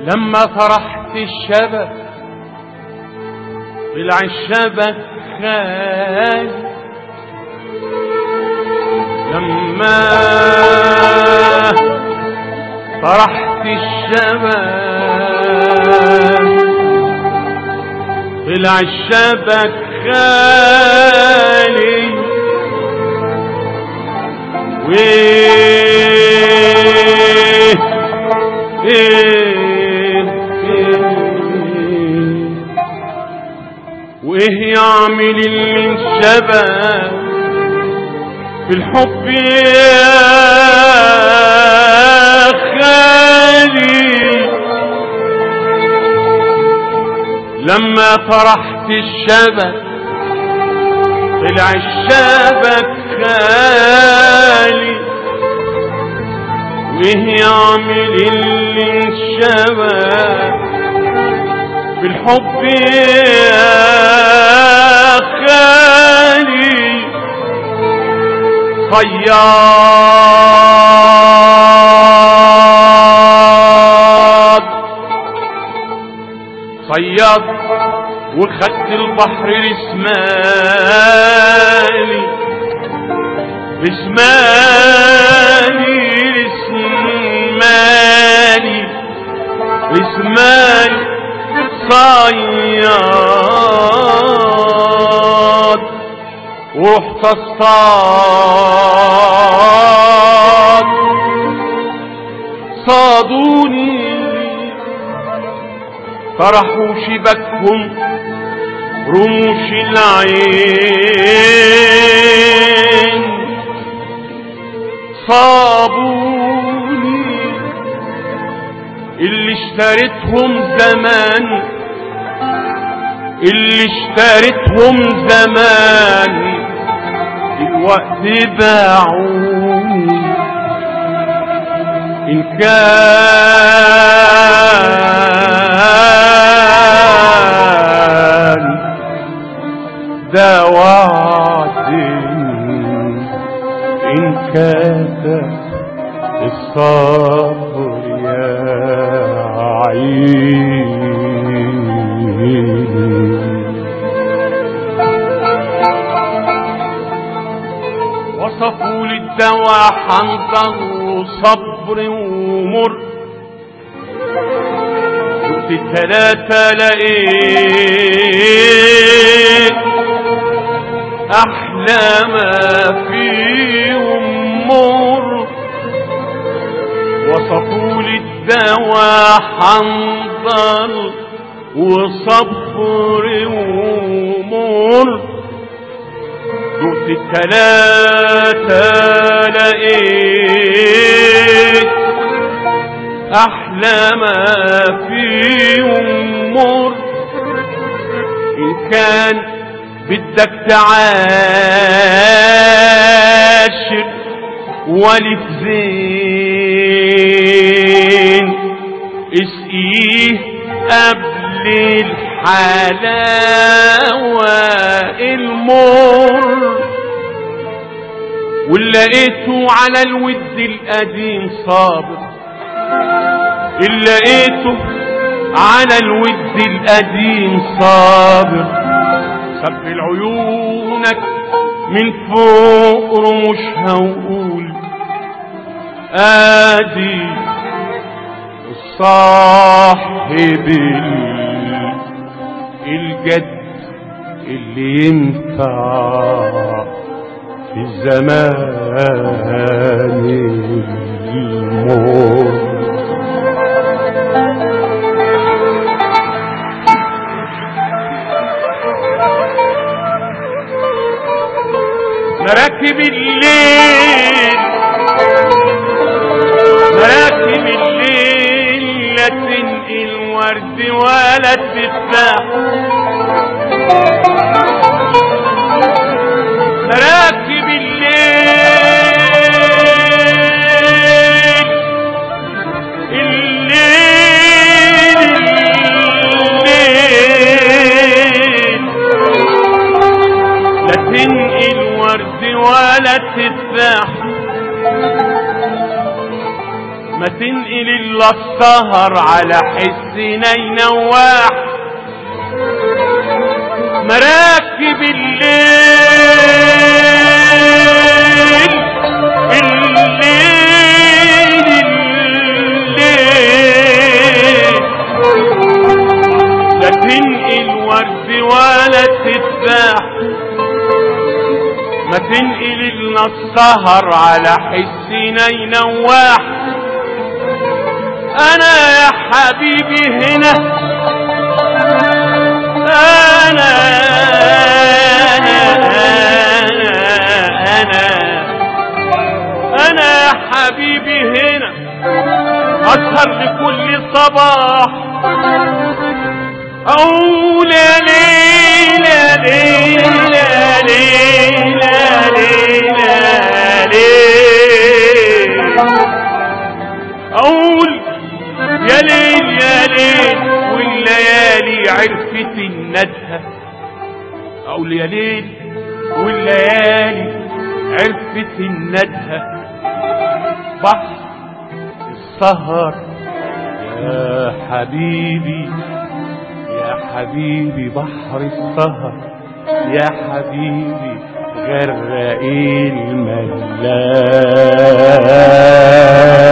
لما طرحت الشبك طلع الشبك خالي لما طرحت الشبك طلع الشبك خالي ويه اللي انشبك في الحب يا خالي. لما طرحت الشبك طلع الشبك خالي يعمل اللي انشبك في الحب يا خالي صياد صياد وخدت البحر رسمالي رسمالي. ورحت اصطاد صادوني. طرحوا شبكهم رموش العين. صابوني. اللي اشتريتهم زمان. اللي اشتريتهم زمان. الوقت باعوني إن كان وعد إن كان الصبر يا عيني حنظر وصبر ومر. قلت التلاتة لقيت أحلى ما فيهم مر. وصفوا للدواء حنظر وصبر ومر. دوت التلاتة لقيت أحلى ما فيهم مر إن كان بدك تعاشر ولف زين. اسقيه قبل الحلاوة المر ولقيته على الود القديم صابر لقيته على الود القديم صابر سبل عيونك من فوق رموش هنقول آدي الصاحب الجد اللي ينفع. في الزمان المر مراكب الليل مراكب الليل لا تنقل ورد ولا تفتح مراكب ولا تذبح ما تنقل إلا السهر على حس نينواح مراكب الليل. السهر على حس نينواح أنا يا حبيبي هنا. أنا أنا أنا يا حبيبي هنا. أسهر لكل صباح. أقول يا ليل يا ليل يا ليل الندهة أقول يا ليل والليالي عرفت الندهة بحر السهر يا حبيبي يا حبيبي بحر السهر يا حبيبي غرق الملاح